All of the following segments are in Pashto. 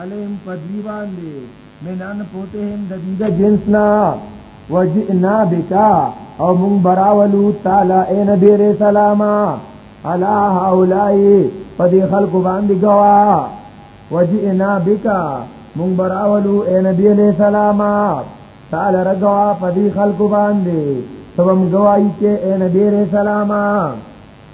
علیم پدوی باندې من انفوتهم د دې د جنسنا وجئنا بکا او مون براولو تعالی اے نبی رسول الله علا هؤلاء پدې خلق باندې گوا وجئنا بکا مون براولو اے نبی علیہ السلام تعالی رغوا پدې خلق باندې تبم گواہی کې اے نبی رسول الله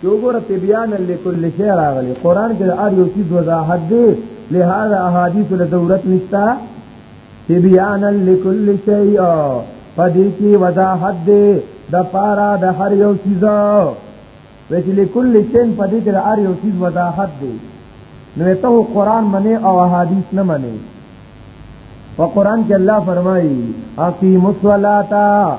چې وګوره تبیان لكل شی راغلی قران کې د ار یو چیز وضاحت دی لهدا احادیث له ضرورت نشتا تبیان لكل شی پدې کې وضاحت دی د پارا د هر یو چیز وچ لكل شی پدې کې د ار یو چیز وضاحت دی نو ته قران منی او احادیث نه منی په قران کې الله فرمایي اقیم الصلاه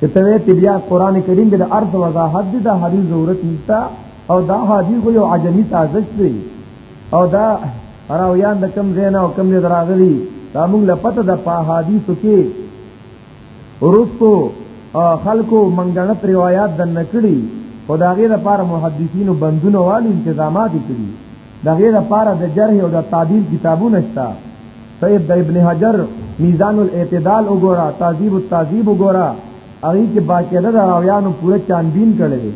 چې ته ته بیا قران کریم د ارض وضاحت دي دا حدیث ضرورت نشته او دا حدیث یو عجمی سازش دی او دا راویان د کم زینا او کم دې راغلي دا موږ له پته د په حدیثو کې ورستو خلکو منګنت روایت د نکړي خدای غیر لپاره محدثینو بندونه والي انتظامات کړی دا غیر لپاره د جرح او د تعدیل کتابونه شته سید د ابن حجر میزان الاعتدال وګوره تعذیب التعذیب وګوره هغه کې باقاعده د راویانو پوره چاندین کړي دي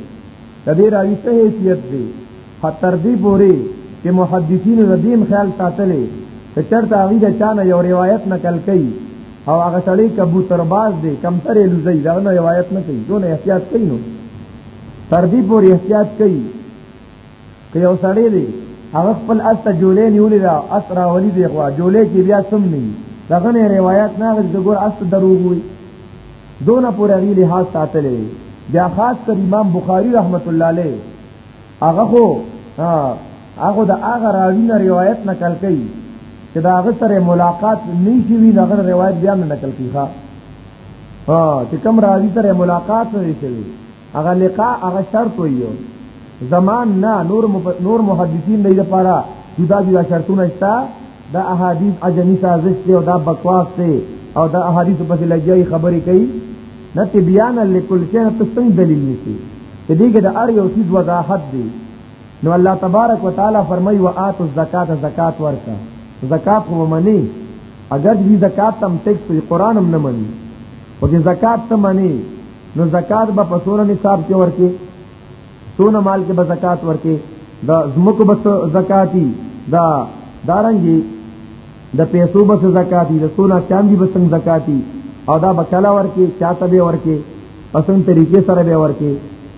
د دې راوی څه حیثیت دی تر دې پوري چې محدثین د دین خیال ساتلې چې چرته هغه د چانه یو روایت نقل کړي او هغه سړی کبوتر باز دی کمترې لوزي دا نه روایت نه کوي دونه احتیاط کوي نو تر دې پوري احتیاط کوي که یو سړی دی هغه خپل اس ته جولې نیولې دا اس راولي دی خو جولې کې بیا سم نه وي دغه نه روایت نه غږ ګور اس دروغ وي دونه پورې غي لحاظ ساتلې بیا خاص کر امام بخاری رحمت الله علیه هغه خو هغه د هغه راوی نه روایت نقل کوي چې دا هغه سره ملاقات نه شي وی نه روایت بیا نه نقل کیږي ها چې کوم راوی سره ملاقات نه شي هغه لقاء هغه شرط ویو زمان نه نور نور محدثین دې لپاره جدا جدا شرطونه شته دا احادیث اجمی سازش دی او دا بکواس دی او دا احادیث په لګیای خبرې کوي نه تبیان لکل شی ته څنګه دلیل نشي چې دغه د ار یو چیز وضاحت دی نو الله تبارک وتعالى فرمای و اتو الزکات زکات ورکا زکات هو منی اگر دې زکات تم ټیکس قرآن هم نه مني او دې زکات ته منی نو زکات به په سونه نصاب کې ورکې سونه مال کې به زکات ورکې د زمکو بس زکاتی دا دارنګي د پیسو بس زکاتی د سونا چاندي بس زکاتی او دا بکلا ورکی چاته به ورکی پسند طریقې سره به ورکی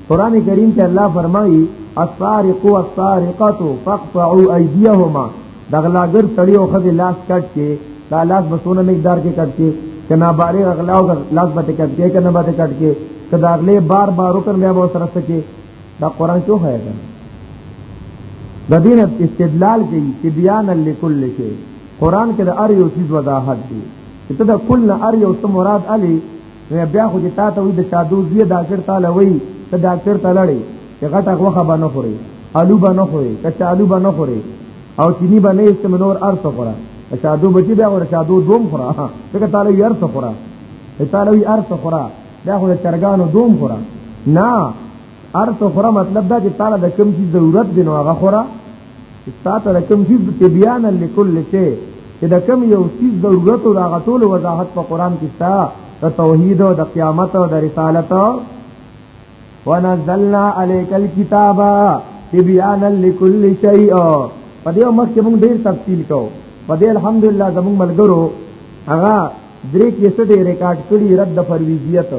قران کریم کې الله فرمایي السارق والسارقه فاقطعوا ايديهما دغلاګر سړی او خدای لاس کټ کې دا لاس بسونه مقدار کې کټ کې کنا بارې غلا او لاس به کټ کې کنا به کټ کې کدا اغلې بار بار وکړ بیا به سره سکے دا قران چو ہے دا د دین استدلال کوي تبیان لكل شی قران کې د ار یو چیز وضاحت دی چې ته د کل نه ار یو څه مراد علی نو بیا خو چې تا ته وي د شادو زیه ډاکټر تعالی وي ته ډاکټر ته لړې چې غټه غوخه به نه خوري الو به نه خوري کچالو به نه خوري او چینی به نه استم نور ارث خورا شادو بچی بیا ور شادو دوم خورا څنګه تعالی یې ارث خورا تعالی یې ارث خورا دا خو چرګانو دوم خورا نه هر څو خره مطلب دا چې تعالی د کوم شي ضرورت دی نو هغه خره چې تاسو د کوم شي تبیان لكل شی چې د کوم یو شي ضرورت او هغه ټول وضاحت په قران کې شته د توحید او د قیامت او د رسالت ونزلنا عليك الكتاب تبيان لكل شيء په دې مخ کې موږ ډیر تفصیل کوو په دې الحمدلله زموږ ملګرو هغه درې کیسټې ریکارډ کړي رد فرویزیت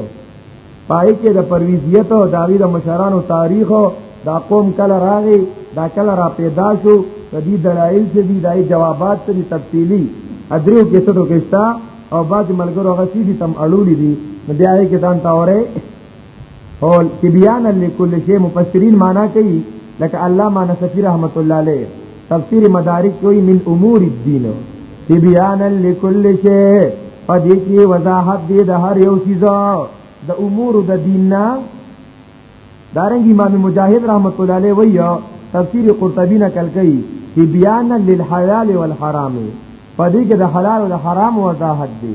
پای کې د پرویزیت او داوی د مشرانو تاریخ او دا قوم کله راغی دا کله را پیدا شو د دې دلایل چې دي دای جوابات ته تفصیلی ادرو کې څه ټکو کېستا او بعض ملګرو هغه چې دي تم اړولې دي نو بیا یې کې ځان تاوره او تبیان لكل شی مفسرین معنا کوي لکه علامه نصفی رحمت الله علیه تفسیر مدارک کوئی من امور الدین تبیانا لکل شیء پدې کې وضاحت دی د هر یو چیز د امور د دین نه دارنګ امام مجاهد رحمت الله علیه وی تفسیر قرطبی نه کل کوي چې بیان للحلال والحرام پدې کې د حلال او د حرام وضاحت دی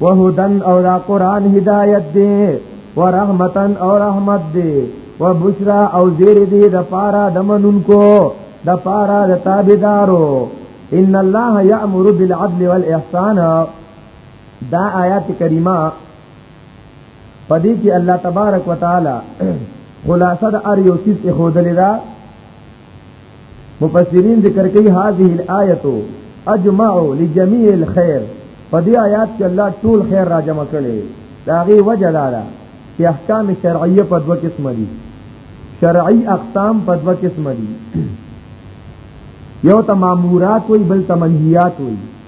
وهدن او دا قران هدایت دی ورحمتن او رحمت دی وبشرا او زیر دی د پارا د منونکو د پارا د تابعدارو ان الله یامر بالعدل والاحسان دا آیات کریمه پدې کې الله تبارک وتعالى خلاصه د ار یو سیس خودلې ده مفسرین ذکر کوي هذه الايه اجمع لجميع الخير په دې آیات کې الله ټول خیر را جمع کړي دا غي وجه دا ده چې احکام شرعیه په دوه قسم دي شرعي اقسام په دوه قسم دي یو ته مامورات وي بل ته منهیات وي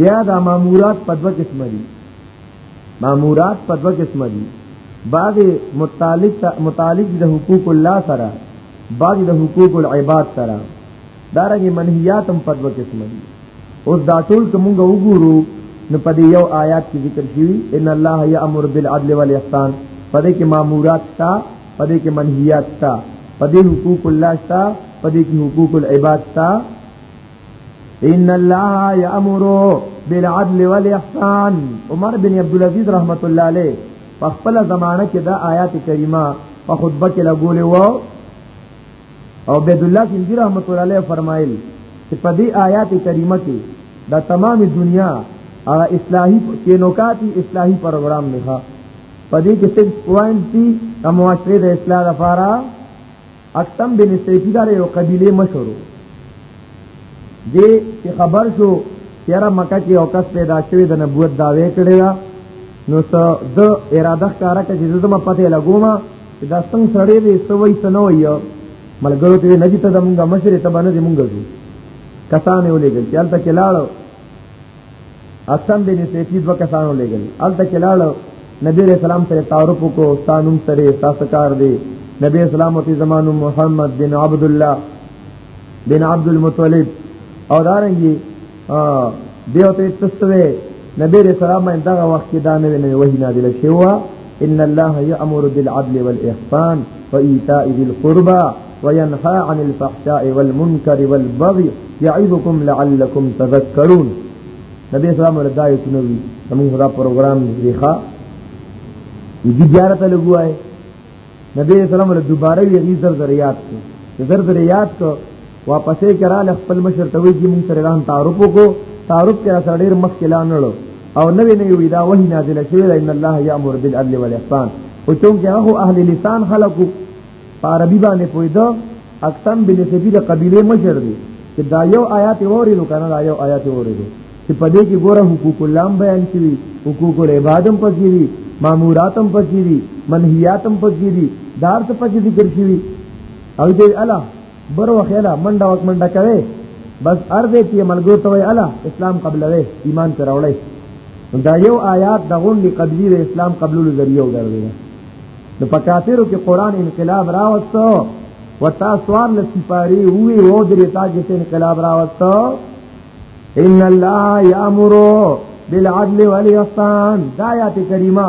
بیا دا مامورات په دوه قسم دي مامورات په دوه قسم دي بعض متعلق متعلق د حقوق الله سره بعض د حقوق العباد سره دارنګه منهیات هم په دوه قسم دي اوس دا ټول کومګه وګورو نو په یو آیات کې ذکر شوی ان الله یامر بالعدل والاحسان په دې کې مامورات تا په دې کې منهیات تا په دې حقوق الله تا په دې کې حقوق العباد تا ان الله یامر بالعدل والاحسان عمر بن عبد العزيز رحمت الله عليه په خپل زمانہ کې دا آیات کریمه په خطبه کې لګولې و او عبد الله سیندی رحمت الله علیه فرمایل چې په دې آیات کریمه کې دا تمام دنیا هغه اصلاحي کې نوکاتی اصلاحي پروګرام نه ها په دې کې څه پوینټ دي د معاشره د اصلاح لپاره اکتم بن سیفی دار یو قبیله مشهور دی چې خبر شو چیرې مکه کې او کس پیدا شوی د نبوت داوی کړی دا نو څه د اراده کارا کې چې زما پته لګوم چې دا څنګه سړی دی سوي سنو یو ملګرو ته نه دي ته زمونږه مشر ته باندې مونږه دي کسانې ولېږل چې البته کې لاړو اسم بن سیفی دو کسانو لګل الته کلاړ نبی رسول سلام سره تعارف کو ستانم سره ساسکار دی نبی اسلام او زمانو محمد بن عبد الله بن عبد المطلب او دارنګي دیو ته تستوي نبی رسول سلام دغه وخت کې دا نه نه وحی نازل شوی ان الله یامر بالعدل والاحسان وایتاء ذی القربى وينهى عن الفحشاء والمنكر والبغي يعظكم لعلكم تذكرون نبی اسلام وردا یو چنو وی زمون خدا پروګرام ریخا یی زیارت لګوای نبی اسلام له دوباره یی زر زر یاد کو زر زر یاد کو واپسې کرا ل خپل مشر ته وی مون سره ران تعارف کو تعارف کرا سره ډیر مخ کلانړو او نوې نوې وی دا وحی نازله شوی ان الله یامر بالعدل والاحسان او چون کې هغه اهل لسان خلقو په عربي باندې پویدو اکثم بن سفید قبیله مشر دی چې دا یو آیات وریدو کنه دا یو آیات وریدو چې په دې کې ګوره حقوق الله بیان شوی حقوق العبادم پکې دي ماموراتم پکې دي منهیاتم پکې دي دار ته پکې ذکر شوی او دې الله بر وخیلا منډه وک منډه کوي بس ارده چې ملګرو ته وای الا اسلام قبلوي ایمان پر اورلې دا یو آیات د غونډې قبلی د اسلام قبلولو ذریعہ وګرځي د پکاترو کې قران انقلاب راوستو وتا سوار لسپاری وی و درې تا کې انقلاب راوستو ان الله یامر بالعدل والاحسان دا آیات کریمه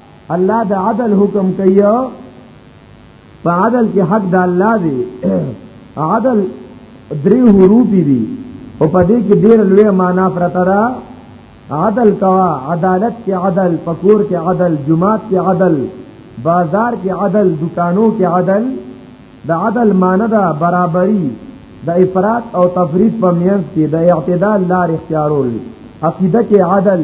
الله د عدل حکم کوي په عدل کې حق د الله دی عدل درې حروف دي او په دې کې ډېر لوی معنا پرته ده عدل کوا عدالت کې عدل پکور کې عدل جماعت کې عدل بازار کې عدل دکانو کې عدل د عدل معنی ده برابرۍ د افراط او تفرید په میانس کې د اعتدال لار اختیارول عقیده کې عدل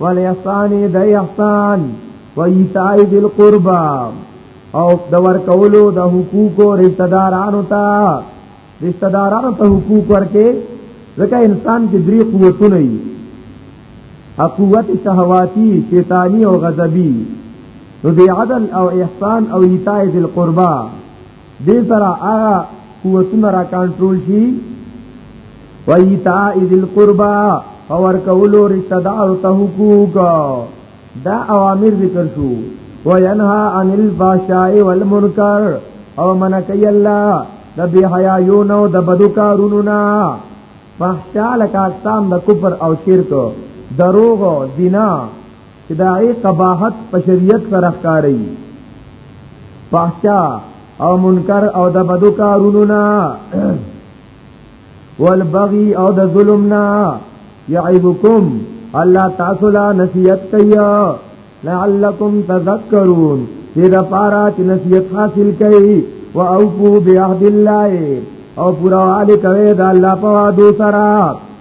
والاحسان د احسان و ایتاء ذل قربا او د ورکولو د حقوقو رشتہ دارانو ته رشتہ دارانو ته حقوق ورکې ځکه انسان کې درې قوتونه دي قوت شهواتی شیطانی او غضبی نو دی عدل او احسان او ایتاء ذل قربا دې سره هغه قوتونه را کنټرول شي وایتا اذ القربا اور کولو رشتہ دار ته حقوق دا اوامر ذکر شو وینها عن الفحشاء والمنکر او منکی الله د بی حیاون او د بدو کارونو نا فحشاء لکه اقسام د کفر او شرک دروغ زنا چې دا ای قباحت په شریعت سره ښکاری پاچا او منکر او د بدو کارونو نه والبغي او د ظلم نه يعظكم الله تاسو لا نصیحت کوي لعلکم تذکرون دې د پاره چې نصیحت حاصل کړئ او اوفو بعهد الله او پورا علی کوي د الله په وعده سره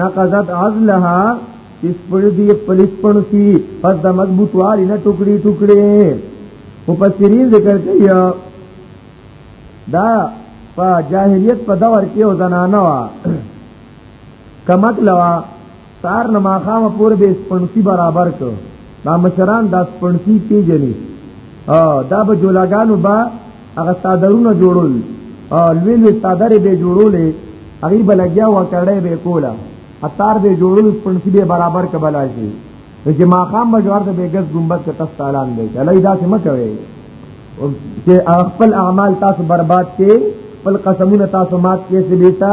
نقضت عزلها چې سپړ دی خپل سپړ سی پس د مضبوط والی نه ټوکړي ټوکړي او په سری ذکر کوي دا په جاهلیت په دور کې او زنانه وا کمک لوا سار نماخامه پور به سپنسی برابر کو دا مشران دا سپړتی پیجنې دا به جولاګانو با هغه صادرونه جوړول لوی لوی صادرې به جوړولې هغه به لګیا و کړې به کولا اتار به جوړول سپړتی به برابر کبلا شي چې ما خام بجوار ته بیګس ګمبت ته تاسو اعلان دی چلای دا څه مکوي چې خپل اعمال تاسو برباد کړي خپل قسمونه تاسو مات کړي سبيتا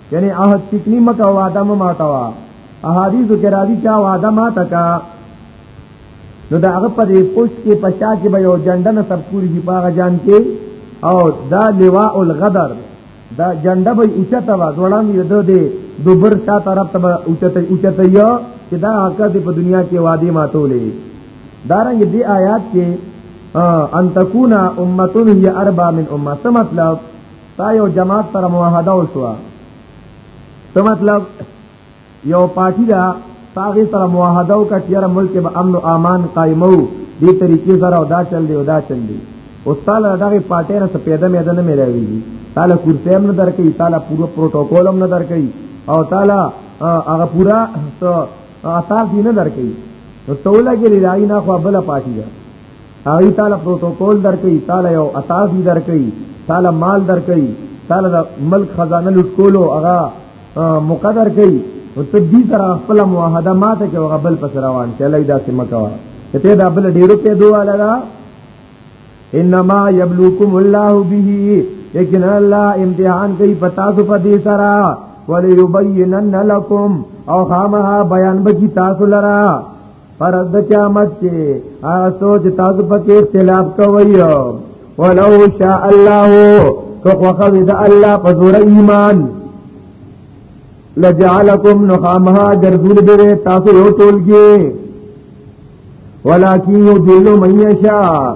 یعنی عہد چکنی مکا وعدہ ما توا احادیث کې راځي چې وعده ما تکا نو دا هغه په دې پوسټ کې پچا کې به یو جنډه نه تبکور شي پاغه جان کې او دا لواء الغدر دا جنډه به اوچته وا ځوړان یو د دې دوبر شا طرف ته اوچته اوچته یو چې دا حق دې په دنیا کې وادي ماتولې دارنګ دې آیات کې ان تکونا امتون هي اربع من امه څه مطلب تا یو جماعت سره موحده وشو څه مطلب یو پارټي دا تاغه سره موحده او کټیر ملک به امن او امان قائمو دې طریقې سره او دا چل دی او دا چل دی او تعالی دغه پارټي نه څه پیدا مې ده نه ملوي تعالی کرسي هم نه درکې تعالی پورو پروتوکول هم نه درکې او تعالی هغه پورا اثر دې نه درکې نو توله کې لري نه خو بل پارټي ده هغه تعالی پروتوکول درکې تعالی یو اتاوی درکې تعالی مال درکې تعالی د ملک خزانه لوټ کولو هغه مقدر کړي او ته دې سره خپل معاهده ماته کې هغه بل پس روان چې لای دا سم کوا ته دا بل ډیرو په دوه لرا انما یبلوکم الله به لیکن الله امتحان کوي پتا سو په دې سره وليبينن لكم او خامها بیان به کی تاسو لرا پر د قیامت کې هغه سوچ تاسو پکې اختلاف کوي ولو شاء الله کو خو د الله په زور ایمان لجعلکم نخامها ګرځول به تاسو یو ټول کې ولکن یذل من یشاء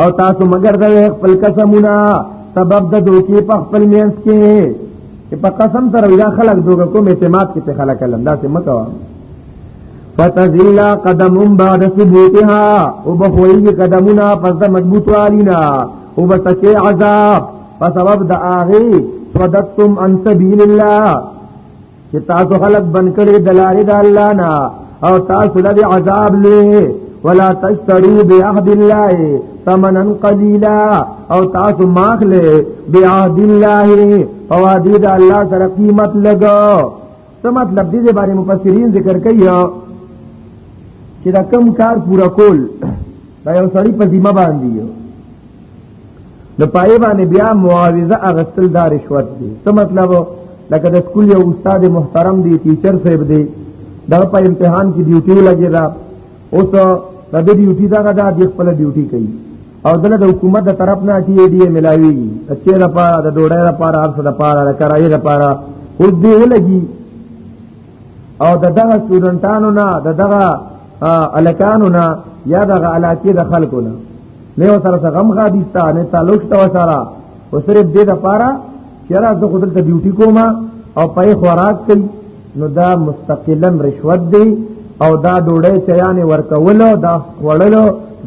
او تاسو مگر د خپل قسمونه سبب د دوکي په خپل مینس کې په قسم سره ویلا خلق دوګه کوم اعتماد کې په خلق کلم دا څه مکو فتزل قدم بعد ثبوتها وبخوي قدمنا پس د مضبوط والینا وبتکي عذاب په سبب د اغه صدتم عن سبيل الله چې تاسو خلق بن کړی د لارې د الله نه او تاسو لږ عذاب لوي ولا تشتري بعهد الله ثمنا قليلا او تاسو ماخله بعهد الله او عهد الله سره قیمت لګو څه مطلب دې باندې مفسرین ذکر کوي چې دا کم کار پورا کول دا یو سړی په ذمہ باندې یو نو پای باندې بیا معاوضه اغستل دا رشوت دی څه مطلب لکه د سکول یو استاد محترم دی ټیچر صاحب دی دا په امتحان کې ډیوټي لګی دا اوس د دې ډیوټي دا غدا د خپل ډیوټي کوي او دله د حکومت د طرف نه ټي ډي ملاوي چې لپاره د ډوړې لپاره ارث لپاره کرایې لپاره خود دی ولګي او د دغه سټوډنټانو نه د دغه الکانو نه یا دغه علاقې د خلکو نه نه و سره غم غادیستا نه تعلق تا وسره او صرف دې د پاره چیرې زه خپل ته ډیوټي کوم او پې خوراک کوي نو دا مستقلا رشوت دی او دا ډوړې چیانې ورکول دا وړل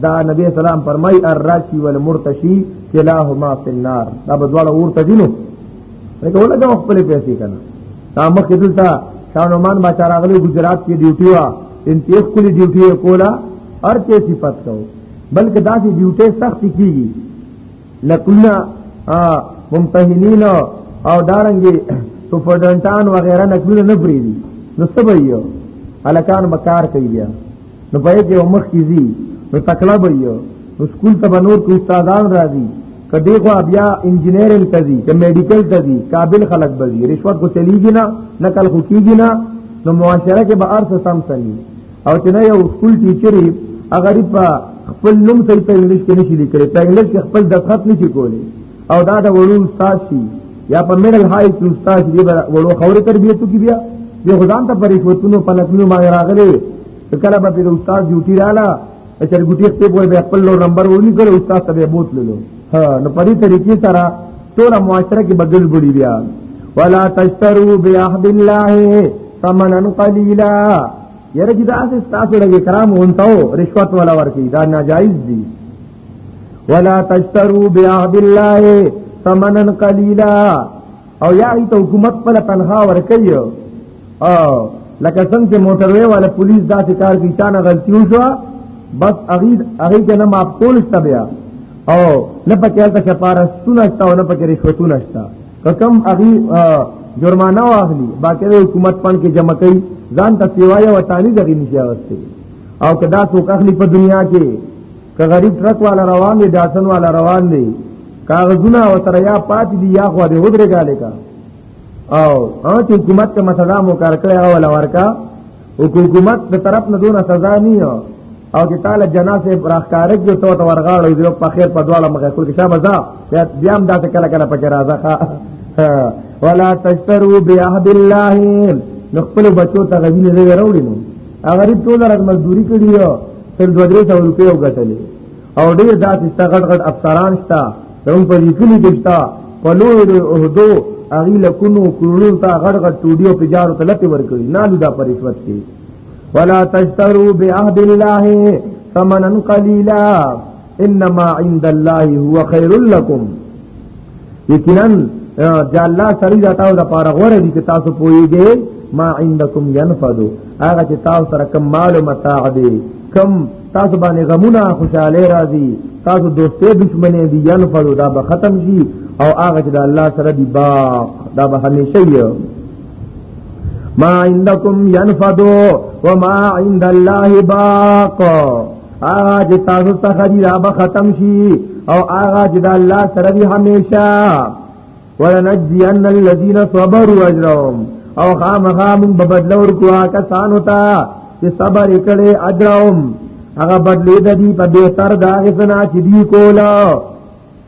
دا نبی سلام فرمای الراشی والمرتشی کلاهما فی النار دا بدواله ورته دینو لکه ولګه خپل پیسې کنه تا مخ دلته شانومان ما چاراغلی ګجرات کې ډیوټي وا ان تیخ کلی ډیوټي کولا هر څه صفات کو بلکې دا چې ډیوټي سخت کیږي لکونه ممتحنین او دارنګي سپورډنټان وغیرہ نکونه نه بریدي نو سبا یو الکان بکار کوي بیا نو په دې یو مخ کیږي نو تکلا به یو نو سکول ته نور کو استادان راځي کدی خو بیا انجینرینګ ته دي که میډیکل ته دي قابل خلک به دي رشوت کو چلیږي نه نقل خو کیږي نه نو معاشره کې به ارث سم سمي او چې نه یو سکول ټیچرې هغه په خپل نوم صحیح په انګلیش کې نشي لیکلی په انګلیش کې خپل دقت نشي کولی او دا د وړو استاد شي یا په میډل های کې استاد دی وړو خوري تربیته کی بیا دی خدان ته پرېښوتونو په لکنو باندې راغلي کله به د استاد ډیوټي رااله چې ګټي خپل بوله به خپل نمبر ونی کړو استاد ته به بوت لولو ها نو په دې طریقې سره ټول معاشره کې بدل بړي بیا ولا تشترو بعهد الله ثمنا قليلا یره چې دا اساس تاسو لګي کرام اونتاو رشوت ولا ورکی دا ناجایز دي ولا تشترو بعهد الله ثمنا قليلا او یا ایت حکومت په تنها ورکړي او لکه څنګه موټروي والا پولیس دا کار کوي چې نه غلطي وشو بس اغي اغي کنه معاف کول شته بیا او نه پکې هلته کفاره ستونه شته او نه پکې رشوتونه شته کم اغي جرمانه واخلي باقي حکومت پن کې جمع کوي ځان ته سیوای او تانی دغې نشي واستي او کدا څوک اخلي په دنیا کې که غریب ټرک والا روان دی داسن والا روان دی کاغذونه او تر یا پات دی یا خو دې ودرې غالې کا او او چې حکومت ته مسله مو کار کړی او ولا ورکا او حکومت په طرف نه دونه سزا نه او چې تعالی جنازه راخارج جو تو ورغاړو جو په خیر په دواړه مخه کول کې شابه ځا بیا هم دا کله کله پکې راځه ولا تشترو بعهد الله نو خپل بچو ته غوینه نه وروړي نو غریب ټول راز مزدوري کړی تر دوه درې سو روپۍ وګټلې او ډېر داسې شته غټ غټ افسران شته زموږ په دې کلي کې شته په لویو لویو عهدو هغوی لکونو کروړو ته غټ غټ ټوډیو په جارو ته لتې ورکوي نالو دا په رشوت کې ولا تشترو بعهد الله ثمنا قليلا انما عند الله هو خير لكم یقینا جا الله سری دا تاسو د پاره غوړه دي چې تاسو پويږئ ما عندكم ينفذ هغه چې تاسو سره کم مال او متاع دي کم تاسو باندې غمونه خوشاله راځي تاسو دوستې دشمنې دي ينفذ دا به ختم شي او هغه چې د الله سره دی باق دا به همیشه یو ما عندكم ينفذ وما عند الله باق آغا چې تاسو څخه دی را به ختم شي او آغا چې د الله سره دی همیشه ولنجزین الذین صبروا اجرهم او خامخا موږ به بدل ورکو کسانو ته چې صبر کړي اجرهم هغه بدلې د دې په بهتر دا غسنا چې دی کولا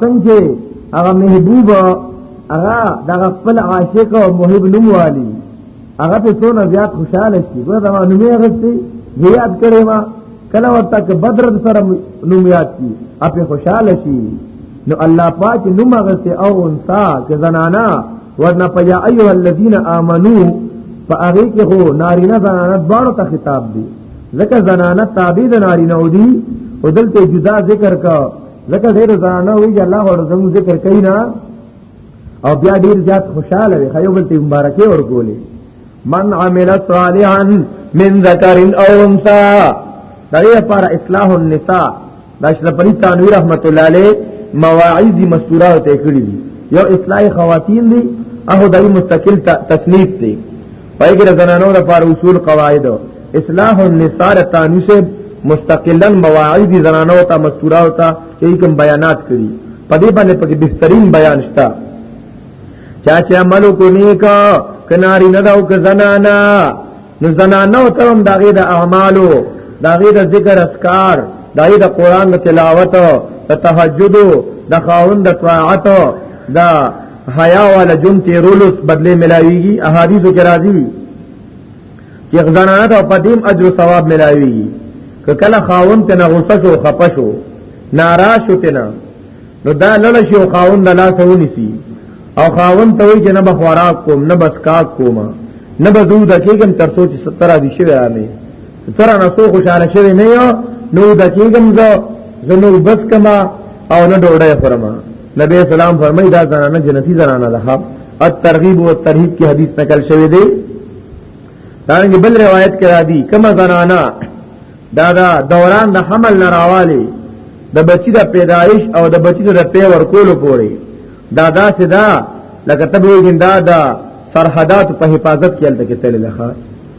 څنګه چې هغه محبوب هغه دغه خپل عاشق او محب نوم والی هغه په څونه زیات خوشاله شي ګوره دا نوم یې غوښتي یاد کړی ما کله ورته کې بدر سره نوم یاد کی اپه خوشاله شي نو الله پاک نوم غوښتي او انسا چې زنانا ورنه پیا ایه الذین آمنو په هغه کې هو نارینه زنانه دواړو ته خطاب دی ځکه زنانه تابع د نارینه او دي او دلته جدا ذکر کا ځکه ډېر زنانه وي چې الله ور زمو ذکر کوي نه او بیا ډېر زیات خوشاله وي خیو بلته مبارکي ورکولې من عمل صالحا من ذکر او انثى دغه لپاره اصلاح النساء داشرفری تانوی رحمت الله علیه مواعظ مستوره ته کړی دي یو اصلاح خواتین دي هغه دای مستقل تصنیف دي پای کې زنانو لپاره اصول قواعد اصلاح النساء تانوی سے مستقلا مواعظ زنانو ته مستوره ته یې کوم بیانات کړی په دې باندې پکې بهترین بیان شته چا چې عمل کو نیکا کناری نه داو ک زنانا نو زنانو ته هم دغه د اعمالو دغه د ذکر اسکار دغه د قران د تلاوت د تهجد د خاوند د طاعت د حیا ول جون تیرولس بدله ملایويږي احادیث کې راځي چې زنانو ته په دیم اجر ثواب ملایويږي کله خاوند ته نه غوسه شو خپه شو ناراض شو ته نه نو دا لړ شي او خاون د لاس ونیسي او خاون ته وي چې نه بخوراک کوم نه بس کا کوم نه بدو د کېګم تر سوچ 70 دي شوی راغلی تر نه سو خوشاله شوی نه یو نو د کېګم زه زنو بس کما او نه ډوړې فرما نبی اسلام فرمایي دا زنانه جنتی زنانه ده الترغیب و الترهیب کی حدیث نقل شوی دی دانګ بل روایت کرا دی کما زنانا دا دا دوران د حمل نه راوالي د بچی د پیدایش او د بچی د پی ورکولو پوري دا دا سدا لکه تبوی ګندا دا سرحدات په حفاظت کې الته کې تل لخوا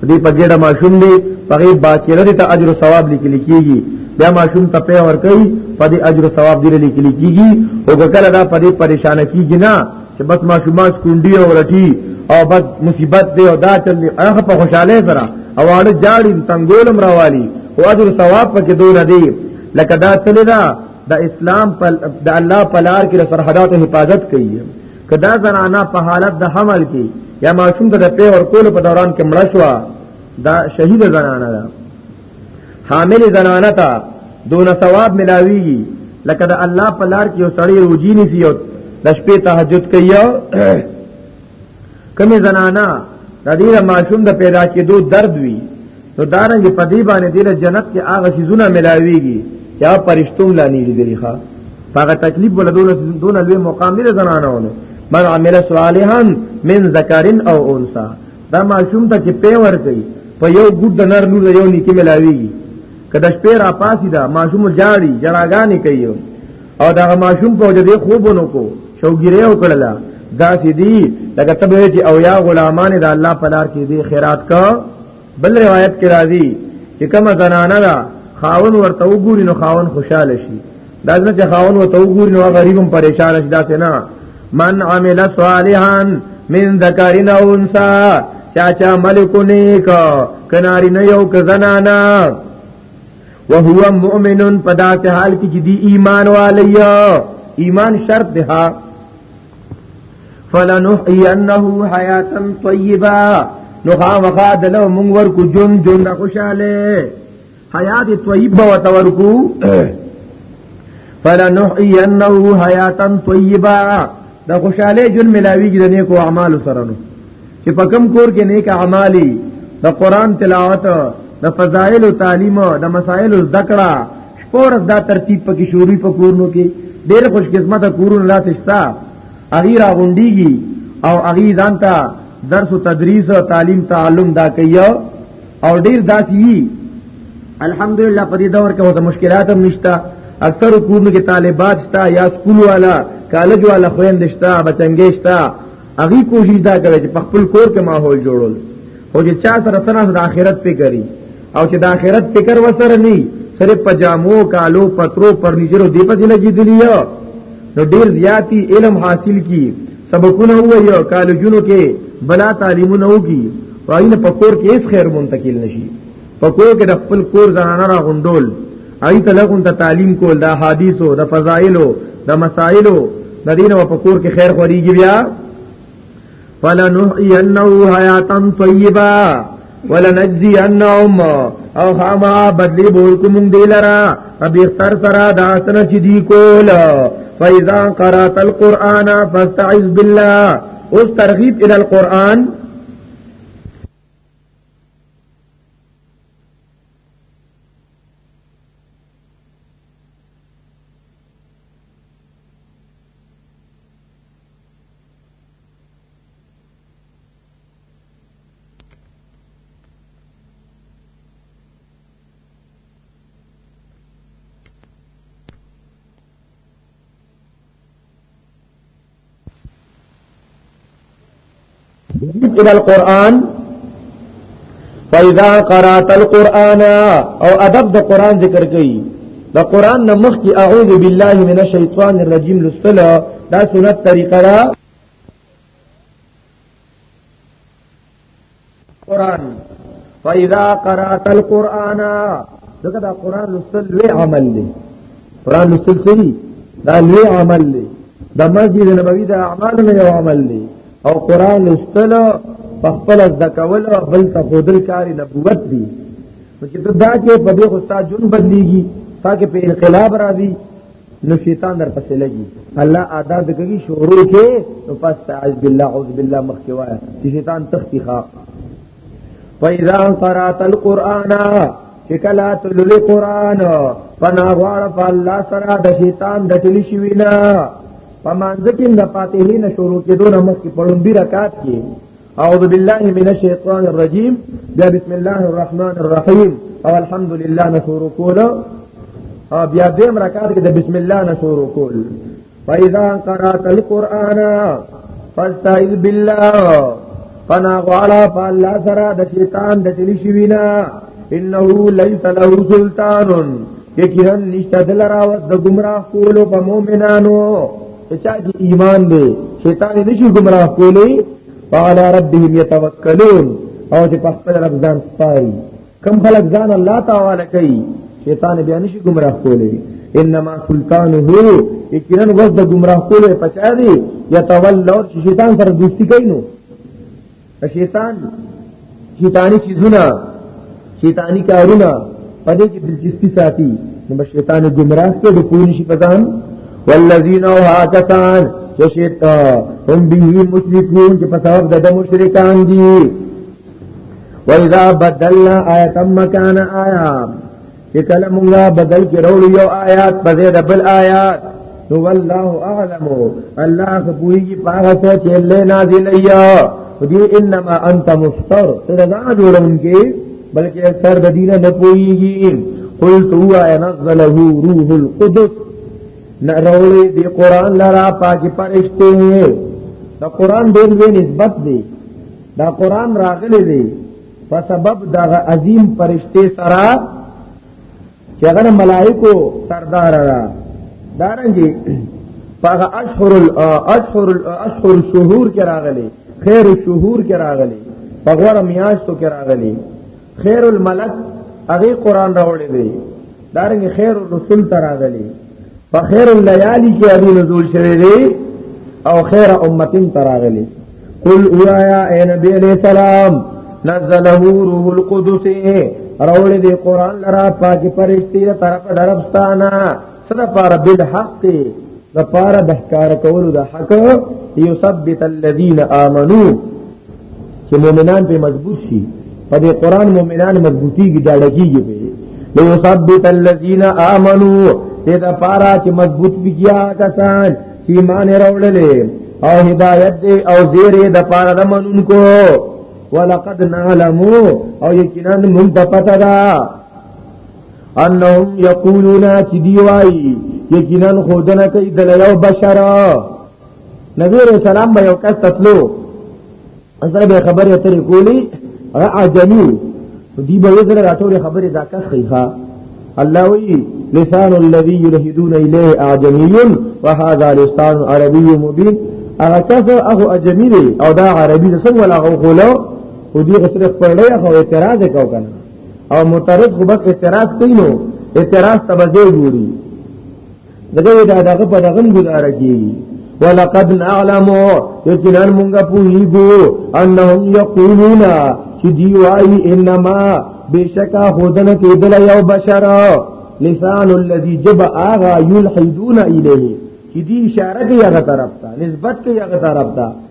دې په ګډه ماشوم دی په غي باکره ته اجر او ثواب لیکل کیږي بیا ماشوم ته پی ور کوي په دې اجر او ثواب دې لیکل کیږي او کله دا په دې پریشان کیږي نه چې بس ما شومان کونډي او رټي او بد مصیبت دی او دا چل دی هغه په خوشاله سره او اړه جاړي تنګولم راوالي او اجر ثواب پکې دون دی لکه دا تل دا د اسلام په د الله په لار کې سرحدات حفاظت کوي کدا زنانا په حالت د حمل کې یا معصوم د په ور کول په دوران کې مړ شو دا شهید زنانا ده حامل زنانه ته دون ثواب ملاویږي لکه د الله په لار کې یو سړی روجی نیسی او د شپې تهجد کوي کمی زنانا د دې ماشوم د پیدا کېدو درد وی نو دارنګ په دې باندې د جنت کې هغه شیزونه ملاويږي یا پرشتوم لانی لري ښا هغه تکلیف ول دون دون لوی مقام نه زنانه ونه من عمل صالحا من ذکر او انثى دا ماشوم ته چې پی ور کوي په یو ګډ د نر لور یو نیکی ملاوي کله شپې را پاسي دا ماشوم جاړي جړاګانې کوي او دا ماشوم په دې خوبونو کو شوګیره وکړل دا سې دي لکه تبه چې او یا غلامان د الله په لار کې دي خیرات کا بل روایت کې راځي چې کومه زنانه دا خاون ورته وګوري نو خاون خوشاله شي دا ځکه خاون وته وګوري نو غریبم پریشان شي داسې نه من عمل صالحا من ذکر او انثى چا چا ملک نیک کناری نه یو کزنانا وهو مؤمن پدا ته حال کې جدي ایمان والی ایمان شرط ده فلنحينه حیاتا طیبه نو خامخا دلو مونږ ورکو جون جون خوشاله حیات طیب به وتورکو فلنحینه حیاتا طیبا دا خوشاله جن ملاویږي د نیکو اعمال سره نو چې په کم کور کې نیک اعمالی د قران تلاوت د فضائل او تعلیم د مسائل ذکرہ شپور دا ترتیب پکې شروع په کورونو کې ډېر خوش قسمت کورونه لا تشتا اغي را غونډيږي او اغي ځانته درس او تدریس او تعلیم تعلم دا کوي او ډیر داسې یي الحمدلله په دې دور کې اوس مشکلات هم نشته اکثر کورونو کې طالبات شته یا سکول والا کالج والا خويند شته بچنګې شته اغي کوشش دا کوي چې په خپل کور کې ماحول جوړول او چې چا سره سره د آخرت فکرې او چې د آخرت فکر وسره نه صرف پجامو کالو پترو فرنیچرو دی په دې لګې دي نو ډیر زیاتی علم حاصل کی سبقونه وایو کالجونو کې بلا تعلیمونه وکي واینه په کور کې هیڅ خیر منتقل نشي په کور کې د خپل کور زنانه را غونډول ای ته لغون ته تعلیم کول د حدیثو د فضایلو د مسائلو د دین او په کور کې خیر خوريږي بیا فلنحینه حیاتن طیبه ولنجزی انهم او خاما بدلی بول کو مونږ دی لرا اب اختر سرا داسن چې دی کول فاذا قرات القرآن فاستعذ بالله اوس ترغیب ال القرآن الى القرآن فإذا قرأت القرآن او ادب د قرآن ذکر کئی د قرآن نمخ کی اعوذ بالله من الشیطان الرجیم لستل دا سنت طریقه قران فاذا قرات القران دغه دا قران لسل وی عمل دی قران لسل سری دا لوی عمل دی د مسجد نبوي د اعمال نه یو عمل دی او قران لسل په خپل ذکول او بل ته خودل کار نبوت دی چې دا کې په دې خو تا جون بدليږي تا کې په انقلاب راځي نو شیطان در پسې لګي الله آداب کوي شروع کې نو پس تعذ بالله اعوذ بالله مخکې وایي چې شیطان تختی خا فاذا قرات القرآن چې کله تلل قرآن پنا غواړ په الله سره د شیطان د ټلی شي وینا په مانځ کې د فاتحې نه شروع کېدو نه مخکې په لومبي رکعت کې اعوذ بالله من الشیطان الرجیم بیا بسم الله الرحمن الرحیم او الحمد لله نشور کول او بیا دیم رکعت کې د بسم الله نشور کول فاذا قرات القرآن فاستعذ بالله فنا غوالا فالله سرا د شیطان د تلی شوینا انه ليس له سلطان یقینا نشته دلرا د گمراه کولو په مؤمنانو چې چا چې ایمان دی شیطان یې نشي ګمراه کولی وعلى ربهم يتوکلون او چې په خپل رب ځان سپاري کم خلک ځان الله تعالی کوي شیطان بیا نشي ګمراه کولی انما سلطانه یقینا وز د ګمراه کولو پچا دی یتولوا شیطان سره دوستی کوي نو شیطان شیطانی چیزونه شیطانی کارونه په دې کې دلچسپي ساتي نو شیطان ګمراه کې د کوی شي پزان والذین هاکتان چې شیطان هم به مشرکون چې په سبب د مشرکان دي واذا بدلنا آیه مکان آیه چې کله مونږه بدل کې راوړو یو آیات په ځای د بل آیات نو والله اعلم الله خپويږي پاغه څه چې له نازل یا دې انما انت مستر ته دا جوړونکي بلکې سر د دینه نه پويږي قلت هو نزله روح القدس نرولې دې قران لرا پاکي پرشته دا قران ډېر نسبت دی دا قران راغلي دی په سبب دغه عظیم فرشته سره چې هغه ملائکو سردار را دارنګي په اشهر الاشهر الاشهر شهور کې راغلي خیر الشهور کې راغلي په غوړه میاشتو کې راغلي خیر الملک هغه قران راوړی دی دارنګ خیر الرسول تراغلی په خیر الليالي کې هغه نزول شوی دی او خیر امتین تراغلی قل اوایا اے نبی علیہ السلام نزله روح القدس راول دی قران لرا پاک پرشتي له طرف دربستانا صدا پار بالحق د پار د کار کولو د حق یثبت الذین آمنو چې مؤمنان په مضبوط شي په دې قران مؤمنان مضبوطی کی دړکیږي په لو ثبت الذين امنوا دې دا پارا چې مضبوط بیا کسان ایمان راوړلې او هدایت دی او زیرې د پاره د منونکو ولقد نعلمو او یقینا موږ د پته ده انهم یقولون چې دی وای یقینا خودنه کوي د یو بشر نبی رسول الله یو کس تطلو سره به خبرې اترې کولې را جميع دی به یې سره راټولې خبرې دا کس خيخه الله وی لسان الذي يلحدون اليه اعجمي وهذا لسان عربي مبين هغه کس هغه اجمی دی او دا عربي د څنګه ولا غوولو او دی غسر خپلې خو اعتراض وکاو کنه او معترض خو بس اعتراض کینو اعتراض تبځې ګوري دغه دا دغه په دغه ګزاره کیږي ولقد نعلم یقینا مونږه پوهیږو انهم یقولون چې دی وایي انما بشکا خودنه کېدل یو بشر لسان الذي جب آغا يلحدون الیه چې دی اشاره کوي هغه طرف ته نسبت کوي هغه طرف ته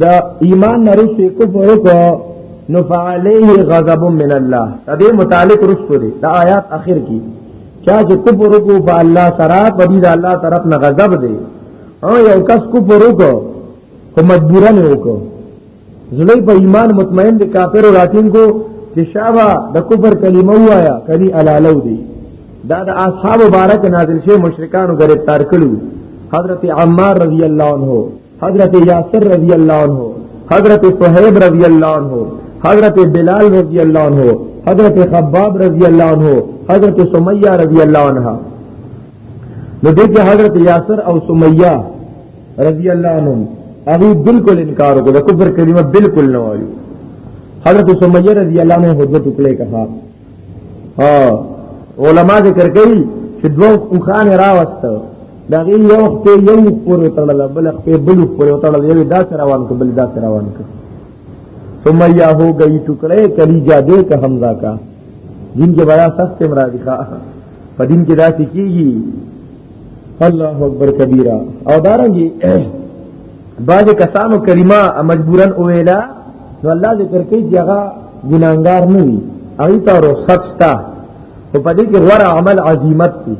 دا ایمان نرسته کفر کو نو فعليه غضب من الله دا دې متعلق رسو دي دا آیات اخر کی چا چې کفر کو په الله سره په دې الله طرف نه غضب دی او یو کس کفر کو خو مجبورا نه وکړو زړی په ایمان مطمئن دي کافر راتین کو چې شابه د کفر کلمه وایا کلی علالو دی دا د اصحاب مبارک نازل شوی مشرکانو گرفتار کړو حضرت عمار رضی الله عنه حضرت یاسر رضی الله عنه حضرت صہیب رضی اللہ عنہ حضرت بلال رضی اللہ عنہ حضرت خباب رضی اللہ عنہ حضرت سمیہ رضی اللہ عنہ نو دې کې حضرت یاسر او سمیہ رضی اللہ عنہ هغه بالکل انکار وکړ د کفر کلمه بالکل نه وایو حضرت سمیہ رضی اللہ عنہ حضرت کله کها علما ذکر کوي چې دوه اوخان راوست دا غي یو په یو پورې تړل بل په بل پورې تړل یو دا سره روان کو بل دا سره روان کو ثم یا هو گئی ټکړه کلی جا دې کا حمزه کا دین کې بڑا سخت امراض ښا په دین کې دا کیږي الله اکبر کبیره او دارنګي بعض کسانو کلمه مجبورن اویلا نو الله ذکر کوي چې هغه ګناګار نه وي هغه ته رخصت شته او په دې کې غوړ عمل عظیمت دي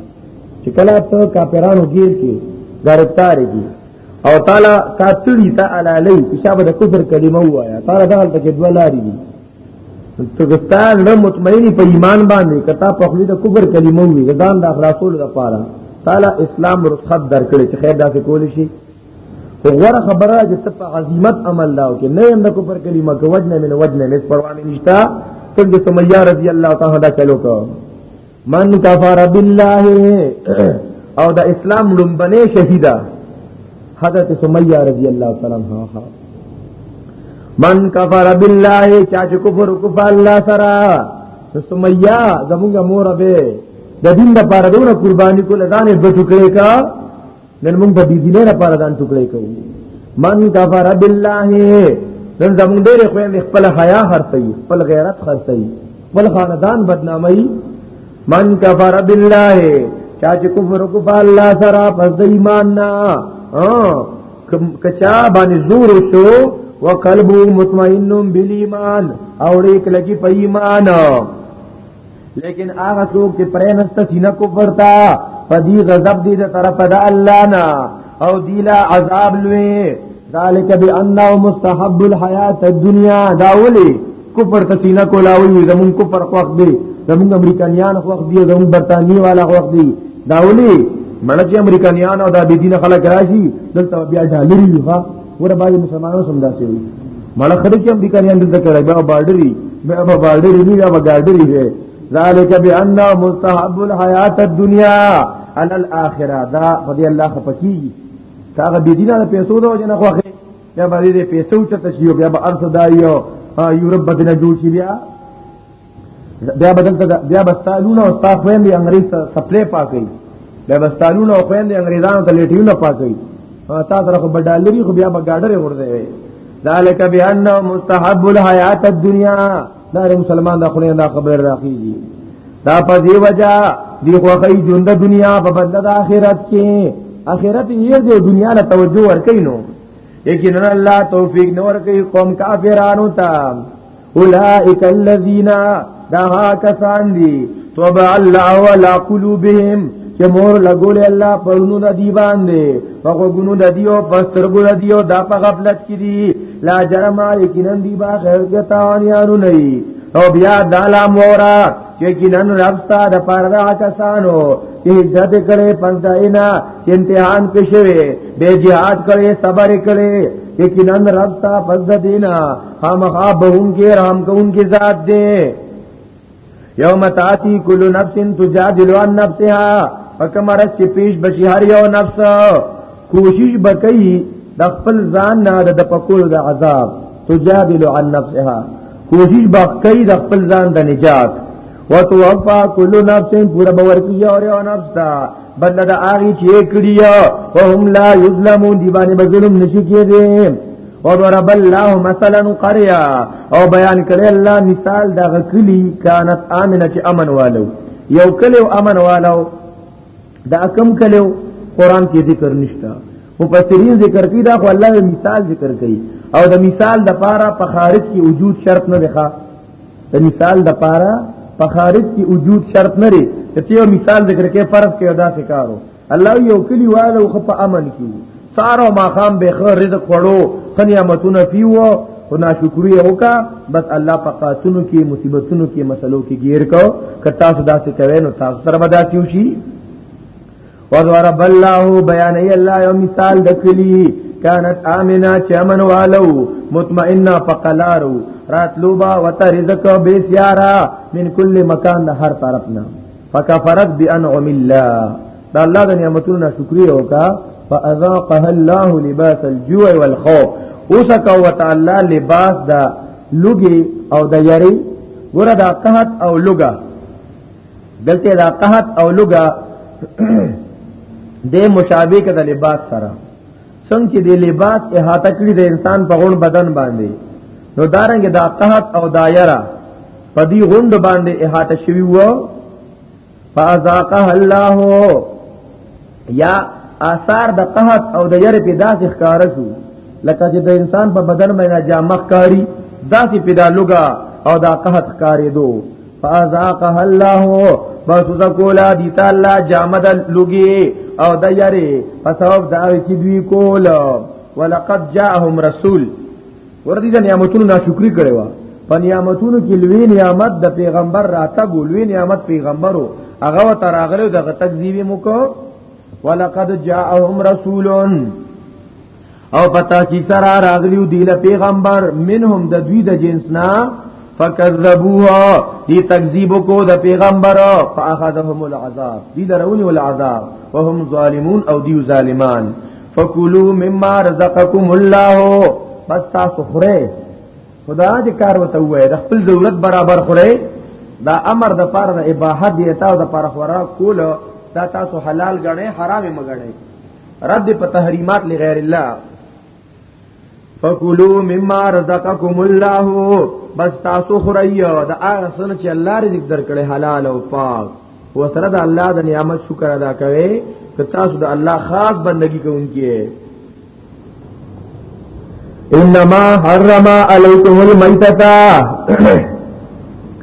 چې کله ته کاپیرانو گیر کې گرفتار دي او تعالی کاتړي ته علالی چې شابه د کفر کلمه وایا تعالی دا حالت کې دوه لارې دي تګستا نه مطمئنی په ایمان باندې کتا په خلی د کفر کلمه وی ځان د اخلاصولو لپاره تعالی اسلام رخصت درکړي چې خیر داسې کول شي خو غوړه خبره چې ته په عظمت عمل لاو کې نه هم د کفر کلمه کې وجنه من وجنه مې پروا نه نشتا څنګه سمیہ رضی الله تعالی دا چلو کو من کفر بالله او د اسلام لومبنه شهیدا حضرت سمیہ رضی اللہ تعالی عنہ من کفر بالله چا چې کفر کوف الله سره سمیہ زمونږ مور به د دین لپاره دونه قرباني کول ځان به ټکړې کا نن موږ په دې دینه لپاره ځان ټوکړې کوو من کفر بالله نن زموږ ډېر خويندې خپل حیا خرڅي خپل غیرت خرڅي خپل خاندان بدنامي من کفر بالله چا چې کفر کو په الله سره پس د ایمان نه کچا باندې زور شو وقلبه مطمئن بالایمان او لیک لګي په ایمان لیکن هغه څوک چې پرې نست سینه کفر تا پدی غضب دی د طرف د الله نه او دیلا عذاب لوي ذالک بانه مستحب الحیات الدنیا دا ولی کفر ته سینه کولاوی زمون کفر خوښ دی زمون امریکایان خوښ دی زمون برتانی والا خوښ دی دا ولی مړه چې امریکایان او دا بيدینه خلک راشي دلته بیا ډالری وي ور باندې مسلمانانو سم داسې وي مړه خره کې امریکایان دلته کړای به بارډري مې به بارډري نه به ګارډري وي ذالک بان مستحب الحیات الدنیا علی الاخره دا په دې الله خپکی کاغه بی دینه د پیسو د وجه نه خوخه یا باندې پیسو چته شي بیا به ارث دایو یورپ بدنه جوړ شي بیا بیا بدل ته بیا بستالونه او تا خويندې انګريز ته سپلې پاکي بیا بستالونه او خويندې انګريزانو ته لټيونه پاکي تا سره خو بډالري خو بیا بغاډره ورته وي ذالک بانه مستحب الحیات الدنیا دا مسلمان دا خلینو دا خبر راخیږي دا په دی وجہ دی خوخی ژوند دنیا په بدل د آخرت کې آخرت یې د دنیا له توجه ورکینو یقینا الله توفیق نور کوي قوم کافرانو ته اولائک الذین دا کسان دی توبع الله ولا قلوبهم چې مور لګول الله پرونو د دی باندې هغه ګونو د دی او پسترګو د دی او دا په غفلت کې دی لا جرم یقینا دی با خیر کې تاوانیانو نه او بیا دالا مورا چې کینن رب تا د پاره دا کسانو چې عزت کړي پنداینا چې امتحان کې شوي به jihad کړي صبر کړي چې کینن رب تا پد دینا خامخا بهون کې رام کون کې ذات دې یوم تاتی کل نفس تجادل عن نفسها فکم رس چې پیش بشي هر یو نفس کوشش بکئی د خپل ځان نه د پکول د عذاب تجادل عن نفسها کوشش بکئی د خپل ځان د نجات وتوفا كل نفس پورا باور کیږي او یو نفس ته بدل د اغي چې کړی او هم لا یظلمون دی باندې بظلم نشي کېږي او ضرب الله مثلا قريه او بیان کړي الله مثال دا غکلی كانت امنه چې امن والو یو کلو امن والو دا کم کلو قران کې ذکر نشتا مفسرین ذکر کوي دا خو الله مثال ذکر کوي او د مثال د پاره په خارج کې وجود شرط نه دی ښه د مثال د پاره په خارج کې وجود شرط نه لري چې یو مثال ذکر کې فرض کې ادا سکارو الله یو کلی واده خو په امن کې سارو ماقام به خو رزق خړو خنیامتونه پیو خو ناشکری وکا بس الله په قاتونو کې مصیبتونو کې مسلو کې گیر کو کتا صدا سے کوي نو تاسو سره مداسیو شي وضرب الله بیان الله یو مثال د کلی کانت امنا چې امن والو مطمئنا فقلارو راتلو با وته رزق به سیارا من کل مکان د هر طرف نه فکفرت بانعم الله دا الله د نعمتونو شکرې وکا فاذاقها الله لباس الجوع والخوف اوسکا وتعالى لباس دا لګي او د یری ګره دا قحط او لګا دلته دا قحط او لګا د مشابه کده لباس سره څنګه چې د لباس احاطه کړی د انسان په غون بدن باندې نو دارنګ دا قحط او دایره په دې غوند باندې احاطه شوی وو فازاقه الله یا آثار د قحط او د یری په داسې ښکار شو لکه چې د انسان په بدن باندې جامه ښکاری داسې پیدا لګا او دا قحط ښکارې دو فازاقها الله بس زکولا دی تعالی جامه د لګي او د یری په سبب دا چې دوی کول ولقد جاءهم رسول وردی د نعمتونو ناشکری کړي وا په نعمتونو کې لوی نعمت د پیغمبر راتګ لوی نعمت پیغمبرو هغه و تر هغه د تکذیب مو کو ولقد جاءهم رسول او پتا کی سره راغلیو دی له پیغمبر منهم د دوی د جنسنا فکذبوها دی تکذیب کو د پیغمبر فاخذهم العذاب دی درونی العذاب وهم ظالمون او دی ظالمان فکلوا مما رزقکم الله بس تاسو خره خدا دې کار وته وای د خپل ضرورت برابر خره دا امر د پاره د اباحت دی تا د پاره خورا کول دا تاسو حلال غنئ حرام مګنئ رد په تحریمات لغیر الله فکلوا مما رزقکم الله بس تاسو خوریا دا هغه سن چې الله رزق درکړي حلال او پاک و سره د الله د نعمت شکر ادا کوي که تاسو د الله خاص بندگی کوونکی انما حرم علیکم المیتتا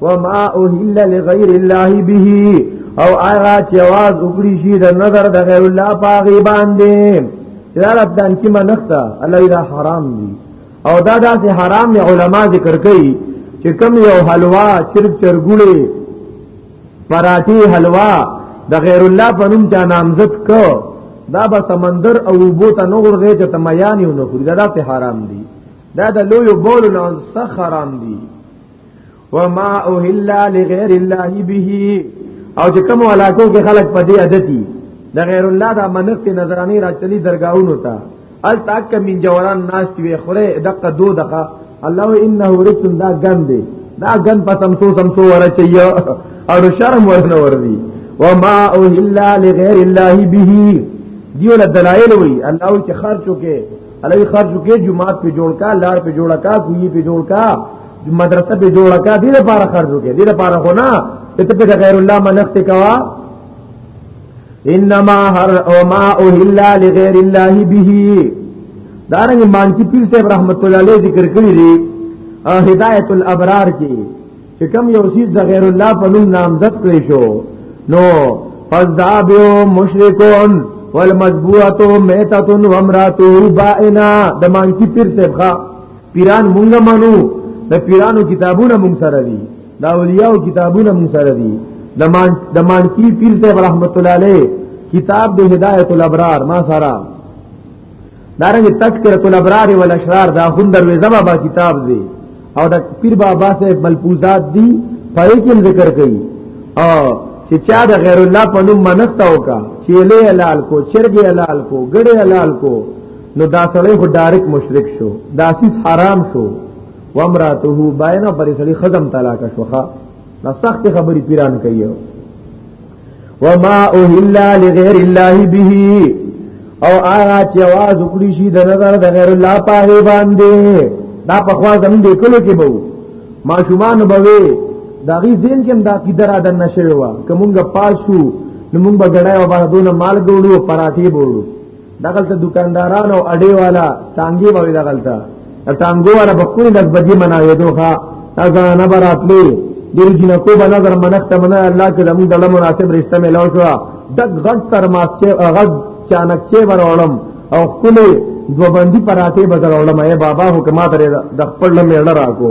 وما اهل لغیر الله به او هغه چې आवाज وکړي شي د نظر د غیر الله پاغي باندې دا ربدان کې منښت الله دا حرام دي او دا داسې حرام نه علما ذکر کوي چې کم یو حلوا چرګ چرګوړي پراټي حلوا د غیر الله په نوم چا نامزد کو دا به سمندر او وبو ته نو ورغې چې تمیان یو نه خوري دا داسې حرام دي دا د لوی بول نه څخه حرام دي وما اوهل لغیر الله به او چې کوم علاقو کې خلک په دې عادتي د غیر الله د منښت نظرانی راچلی درگاہونو ته ال تاک من جوران ناس وی خره دقه دو دقه الله انه رجس دا غن دی دا غن په سمسو سمسو ورچي او شرم ورنه وردی وما اوهل لغیر الله به دیو له دلایل وی الله چې خرچو کې علی خرج کې جمعات په جوړ کا لار په جوړ کا کوی په جوړ کا مدرسه په جوړ کا دې لپاره خرج کې دې لپاره خو نه ته په غیر الله منښت کوا انما هر او ما اهل لغیر الله به دارنګ مانکی پیر صاحب رحمت الله علیه ذکر کړی دی هدایت الابرار کې چې کوم یو چیز د غیر الله په نوم نامزد کړی شو نو فذابو مشرکون والمذبوحه میتۃ وامراته بائنا د مانکی پیر سبخه پیران مونږ منو د پیرانو کتابونه مونږ سره دي دا اولیاء کتابونه مونږ سره دي د مان د مانکی پیر صاحب رحمت الله علیه کتاب د هدایت الابرار ما سره دارنګ تذکرۃ الابرار والاشرار دا خون درویزه بابا کتاب دی او د پیر بابا سے ملفوظات دی پای کې ذکر کړي او چې چا د غیر الله په نوم منښت وکا چې له حلال کو چرګي حلال کو ګړې حلال کو نو دا سړی خو ډایرک مشرک شو دا سیس حرام شو وامراته باینه پرې سړی خزم طلاق شوخه دا سخت خبرې پیران کوي وما اهل لغیر الله به او هغه چې आवाज وکړي شي د نظر د غیر الله په باندې دا په خوا زم دې کلو کې بو ما شومان بوي دا غي زین کې دا کی درا د نشوي وا کومګه پاسو نو موږ بغړای او باندې دونه مال ګوړو پراټي بوړو دغلته دکانداران او اډې والا ټانګي وې دغلته ټانګو والا په کوی لږ بدی مناوي دوه اذان براتلی دې جنکو په نظر منښت منه الله کې زموږ د مناسب رشتہ مې لو شو دغ غټ تر ماسه غد چانک چې ورولم او خپل دوبندی پراته بدلولم اے بابا حکمت لري د خپل مېړه راکو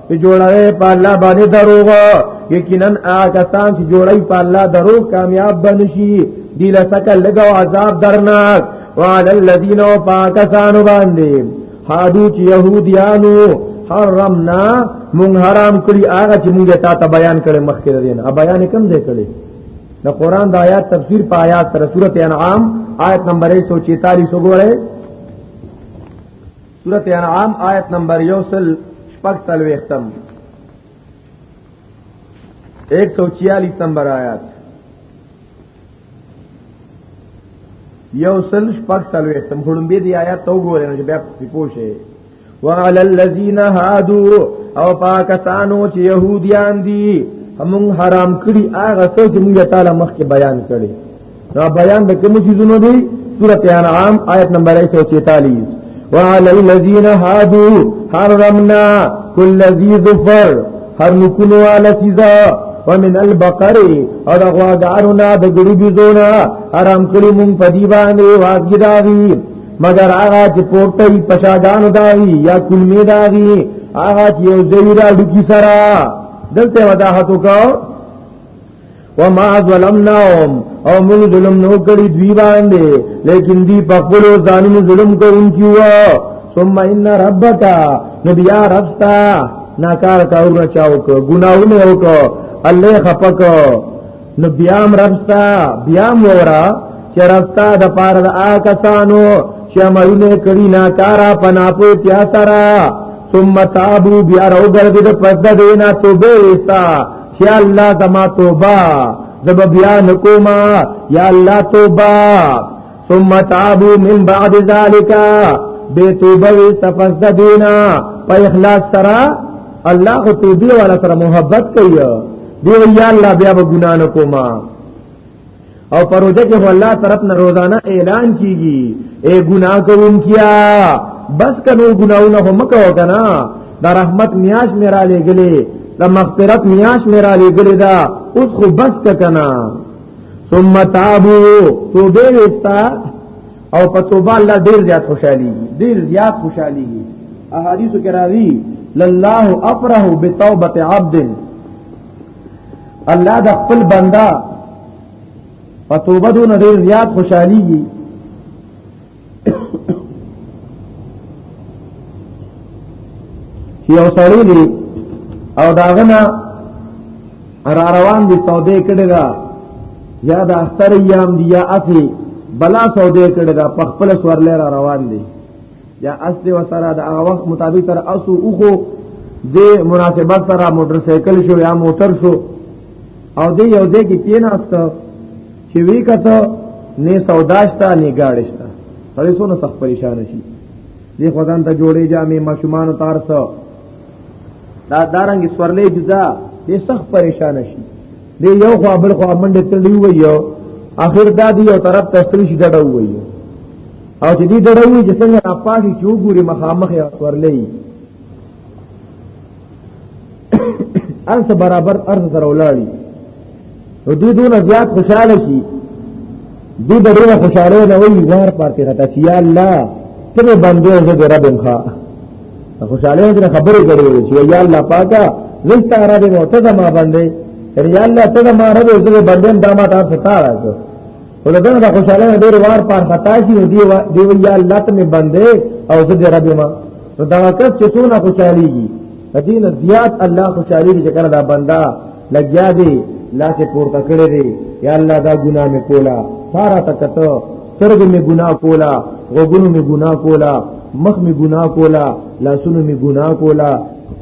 چې جوړوي په الله باندې دروغ یقینا آکسان چې جوړي په الله دروغ کامیاب بنشي دی لسکه لګاو عذاب درناک وعلى الذين وفاكسان باندې حادو چې يهوديانو حرمنا مونږ حرام کړی هغه چې مونږه تا ته بیان کړي مخکې دین ا بیان کم دی کړي د قران د آیات تفسیر په آیات سره سورته انعام آیت نمبر 146 وګورئ سورت انعام آیت نمبر یوسل شپک تلویختم ایک سو چیالیس نمبر آیات یوسل شپک تلویختم خڑنبی دی آیات تو گو رہے ہیں بیا پوشے وعلى الذين هادو او پاکستانو چې يهوديان دي هم حرام کړی هغه څه چې موږ تعالی مخکې بیان کړی دا بیان د کوم چیزونو دی سورۃ انعام آیت نمبر 146 وعلى الذين هادوا حرمنا كل ذي ظفر هر نکونو والا چیزا ومن البقر او د غواګارونه د ګړي بيزونه حرام کړی مونږ په دی باندې واګی داوی مگر هغه چې پورته یې پشاګانو داوی یا کلمې داوی هغه چې یو ځای را ډکی سره دلته وضاحت وکاو وما ظلمناهم او موږ ظلم نو کړی دوی باندې لیکن دی په خپل ظالم ظلم کوونکی و ثم ان ربک نبیا رستا ناکار کارونه چاو کو ګناونه وکړه الله خپک نو بیام رستا بیام ورا چې رستا د پاره د آکسانو چې عملونه کړی ناکارا پناپو تیا سرا ثم تابو بیا روګر دې پس د دینا توبه وستا چې الله زما توبه زب بیا نکوما یا الله توبه ثم تعبوا من بعد ذلك بے توبه استفز د دینا په اخلاص سره الله او توبه والا سره محبت کوي دی یا الله بیا به ګنا نکوما او پروژه کې الله طرف نه روزانه اعلان کیږي اے ګناه کوونکیا بس کنو ګناونه هم کو کنه دا رحمت میاش میرا لګلې دا مغفرت میاش میرا لګلې دا اوس خو بس کنه ثم تابو توبه وستا او په توبه الله ډیر زیات خوشحالي ډیر زیات خوشحالي احادیث کې راځي لله افرح بتوبه عبد الله د خپل بندا په توبه دون ډیر زیات خوشحاليږي چې یو سړی دی او داغه نه را روان دي سودې کړي دا یا د اختر ایام دی یا اسی بلا سودې کړي دا په خپل سورلې را روان دي یا اصل و سره د هغه وخت مطابق تر اسو اوخو د مناسبت سره موټر سایکل شو یا موټر شو او دې یو دې کې کیناست چې وی کته نه سوداشتا نه گاړشتا سړی سونه سخت پریشان شي دې خدان ته جوړې جامې ماشومان تار سو دا دارنګ سورلې جدا دې سخت پریشان شي دې یو خو بل خو منډه تللی ویو اخر دا دی یو طرف تستری شي ډډه ویو او چې دې ډړوي چې څنګه راپاشي چې وګوري مخامخ یې ورلې ارس برابر ارس سره ولاړی نو دوی دونه زیات خوشاله شي دوی د ډېره خوشاله نه وي وار پاتې راته چې یا الله ته باندې زه د رب مخا خوشاله دې خبرې کړې چې یا الله پاکا زه ستاره دې مو ته ما باندې یا الله ته ما رب زه باندې دا ما تاسو ته راځو ولدان دا خوشاله نه ډیر وار پار پتا شي نو دی دی وی الله ته مې بندې او زه دې رب ما نو دا کس چې څونه خوشاليږي دین زیات الله خوشاليږي چې کله دا بندا لګیا دی لا چې پورته کړی دی یا الله دا ګناه مې کولا سارا تکته سرګ مې ګناه کولا غوګونو مې ګناه کولا مخ مې ګناه کولا لاسونو مې ګناه کولا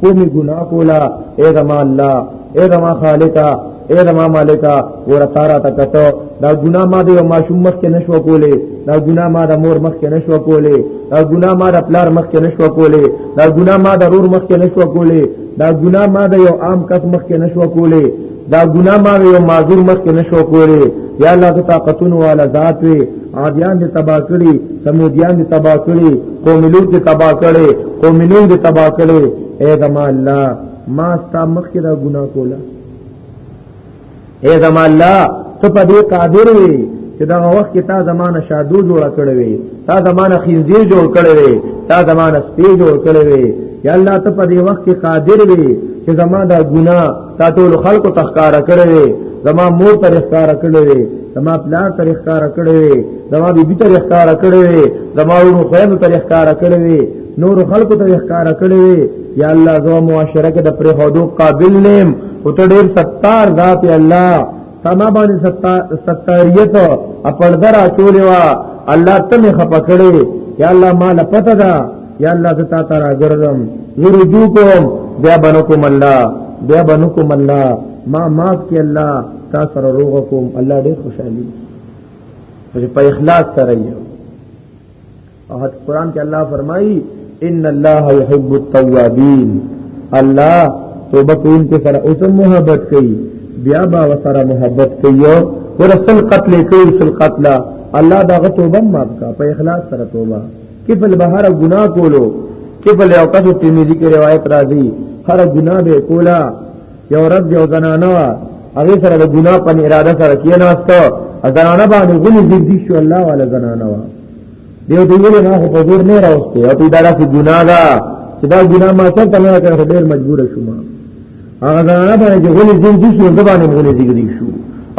کومي ګناه کولا اے زما الله اے زما خالقا اے زما مالکا ور تارا تکتو دا ګناه ما د یو ماشوم مخ کې نشو کولې دا ګناه ما د مور مخ کې نشو کولې دا ګناه ما د پلار مخ کې نشو کولې دا ګناه ما د رور مخ کې نشو کولې دا ګناه ما د یو عام کس مخ کې نشو کولې دا ګنا ما یو معذور مخ کې نشو کولې یا الله ته طاقتون والا ذات وي عادیان دې تبا کړی سمودیان دې تبا کړی قوم لوط دې تبا کړی قوم نوح دې تبا کړی اے زما الله ما ستا مخ کې دا ګنا کوله اے زما الله ته په دې قادر وي چې دا وخت کې تا زمانہ شادو جوړ کړې وي تا زمانہ خنزیر جوړ کړې وي تا زمانہ سپی جوړ کړې وي یا الله ته په دې وخت کې قادر وي چې زما دا ګناه تا ټول خلکو تخکار کړی زما مور تر اخکار کړی زما پلار تر اخکار کړی زما بیبي تر اخکار کړی زما ورونو خویندو تر اخکار کړی نور خلکو تر اخکار کړی یا الله زما معاشره کې د پرې هودو قابل نیم او ته ډیر ستار ذات الله سما باندې ستاریت خپل درا چولې وا الله ته مې خپه کړې یا الله ما لا پته ده یا الله زه تا ته راګرځم زه رجوع کوم بیا بنکم الله بیا بنکم الله ما معاف کې الله تا سره روغ کوم الله دې خوشحالي په اخلاص سره یو او حد قران کې الله فرمایي ان الله يحب التوابين الله توبه کوونکو سره اوس محبت کوي بیا با وسره محبت کوي ورسل قتل کوي سل قتل الله دا توبه معاف کا په اخلاص سره توبه کفل بهر ګناه کولو کفل یو کس ترمذی کې روایت راځي هر ګناه به کولا یو رب یو زنانه هغه سره د ګناه په اراده سره کېناستو زنانه باندې غلي دي شو الله ولا زنانه دیو دی ویلې ما خو په زور نه راوستي او ته دا راځي ګناه ده چې دا ګناه ما څه ته نه کړ ډېر مجبور شوم هغه دا نه باندې چې غولې دین دي چې دبا نه غولې دي شو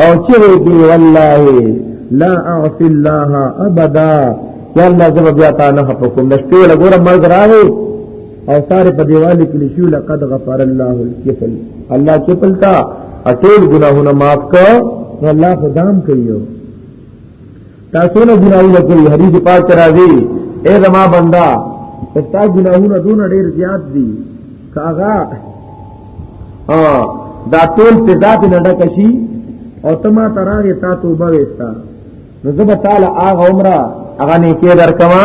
او چې دی والله لا اعصي الله ابدا یا الله زب بیا تا نه حکم نشته لګور مرګ راغی او ساره په دیوال کې لشو لقد غفر الله الكفل الله چې پلتا اټول ګناهونه معاف کړ نو الله خدام کوي تاسو نه ګناونه کوي حدیث پاک راځي اے زما بندا ستا ګناهونه دون ډیر زیات دي کاغا ا دا ټول په ذات نه ډکشي او تما تراغه تا توبه وستا نو زب تعالی اغه عمره اغه نه کې درکما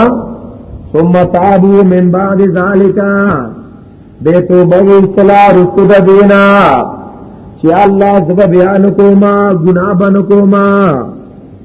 ثم تعبو من بعد ذالک به توبه وسلا رسد دینا چې الله زب بیان کوما ګنا بن کوما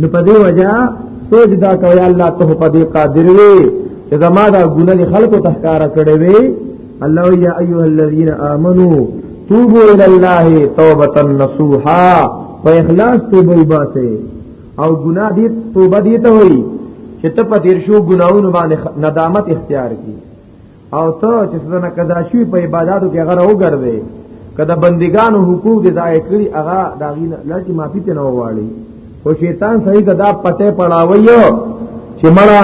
نو په دې وجہ سوچ دا کوي الله ته په دې قادر وي چې زما دا ګناه خلکو تخکار کړې وي الله یا ایها الذین آمنو توبوا الى الله توبه نصوحا په اخلاص توبه وباسه او ګناه دې توبه دې ته وي چې ته په دې شو ګناونو باندې ندامت اختیار کړي او ته چې څنګه کدا شوی په عبادتو کې غره وګرځي کدا بندګانو حقوق دې ضایع کړی هغه دا غي لټي معافي ته نه وواړي او شیطان صحیح کدا پټه پړاوي چې مړه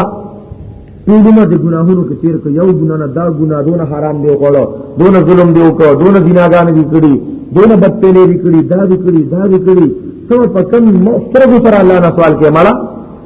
ټولونه د ګناهونو کې تیر کو یو ګناه نه دا ګناه دون حرام دی وکړو دون ظلم دی وکړو دون زناګان دی کړی دون بدپېلې دی کړی دا دی کړی دا دی کړی څو په کم مسترګو سره الله نه سوال کې مړه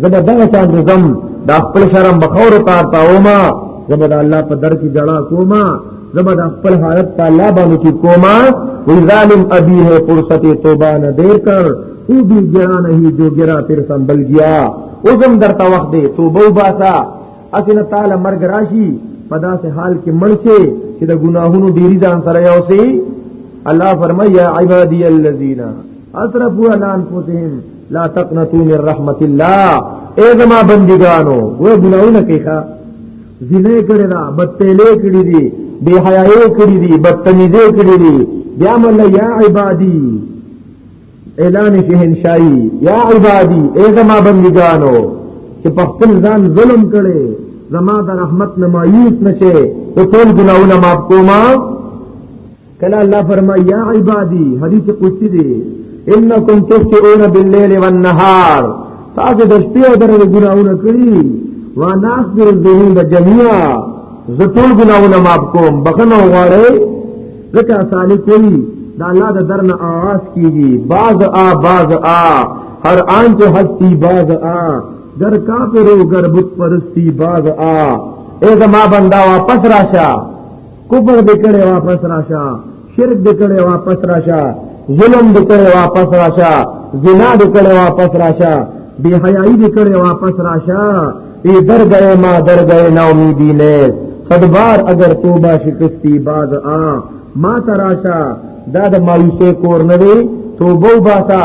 زه به دغه شان ځم دا خپل شرم بخور تا تاوما زه به الله په در کې جړا کوما زه به خپل حالت په الله باندې کې کوما وی ظالم ابي ہے فرصت توبه نه دیر کر او بھی گرا نہیں جو گرا پھر سنبل گیا اوزم درته وخت دی توبه وباسا اسنه تعالی مرګ راشي په داسې حال کې مړ شي چې د ګناهونو ډیری ځان سره یو سي الله فرمایا عبادی الذین اسرفوا علی انفسهم لا تقنطوا من رحمت الله اے زما بندګانو و ګناونه کوي ښا زینه کړی دا بدتلې کړی دی بے حیاي کړی دی بدتمیزه کړی دی بیا مل یا عبادی اعلان شهنشاهي یا عبادی اے زما بندګانو چې په خپل ځان ظلم کړي زما د رحمت نه مایوس نشي او ټول ګناونه معاف کوما کله الله فرمای یا عبادی حدیث قدسی دی انکم تخطئون بالليل والنهار تاسو د شپې او درې ګناونه کړی وا ناس دې ذهن د جميعا زه ټول ګناونه معاف کوم بخنه غواړي ځکه اسالي کوي دا الله د درنه آواز کیږي باز آ باز آ هر آن چې هستی باز آ گر کافر او گر بت پرستی باز آ اے زما بندا واپس راشه کفر دې کړي واپس راشه شرک دې کړي واپس راشه ظلم دې کړي واپس راشه زنا دې کړي واپس راشه بے حیائی دې کړي واپس راشه ای در گئے ما در گئے نا امیدی نے صد بار اگر توبہ شکستی باز آ ما تراشا دا د مایوسه کور نه دی توبه وباسا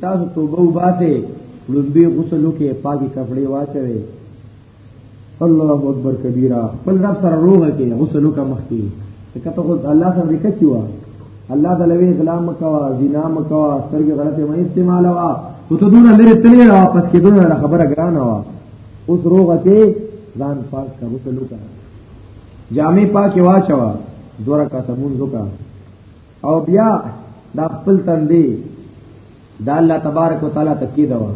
تاسو توبه وباسه لومبي غسل وکي پاکي کپڑے واچوي الله اکبر کبیره خپل رب سره روغ کې غسل وکه مخکي کته خو الله سره وکړي وا الله د لوي غلام کوا زنا مکوا سترګې غلطه مې استعمال وا تو ته دونه لري تلې را واپس کې دونه خبره ګران وا اوس روغ کې ځان پاک کا غسل وکه جامې پاکي واچوا دورا کا تمون وکړه او بیا دا خپل تندې دا الله تبارک وتعالى تکید وا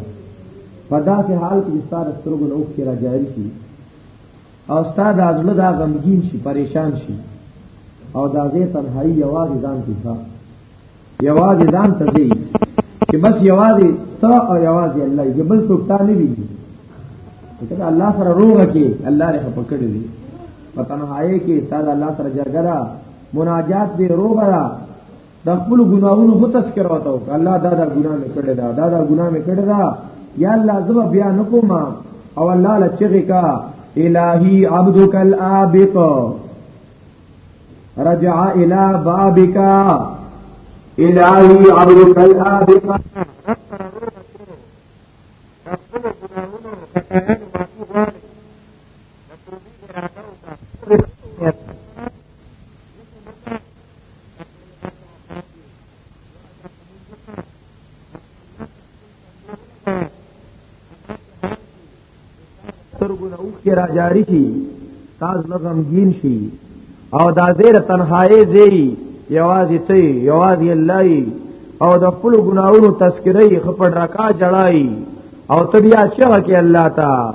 پدا کې حال کې ستاره سترګو نو کې را جاری شي او ستاد ازله دا غمگین شي پریشان شي او دا زه تنهایی یوازې ځان کې ښا یوازې ځان ته دی چې بس یوازې تا او یوازې الله یې بل څوک تا نه وی ته الله سره روغه کې الله رې په کړې دي په تنهایی کې ستاد الله سره جګړه مناجات دې روغ را د خپل ګناهونو هو تذکر وته الله دا دا ګناه مې کړی دا دا دا ګناه مې کړی دا یا الله زما بیا نکوم او الله لچغه کا الہی عبدک الابق رجع الى بابک الہی عبدک الابق سترګونه اوخ کې را جاری شي تاسو نه غمگین شي او دا زیر تنهایی زی یوازې ته یوازې الله او د خپل ګناونو تذکرې خپل رکا جړای او تبیا چغه کې الله تا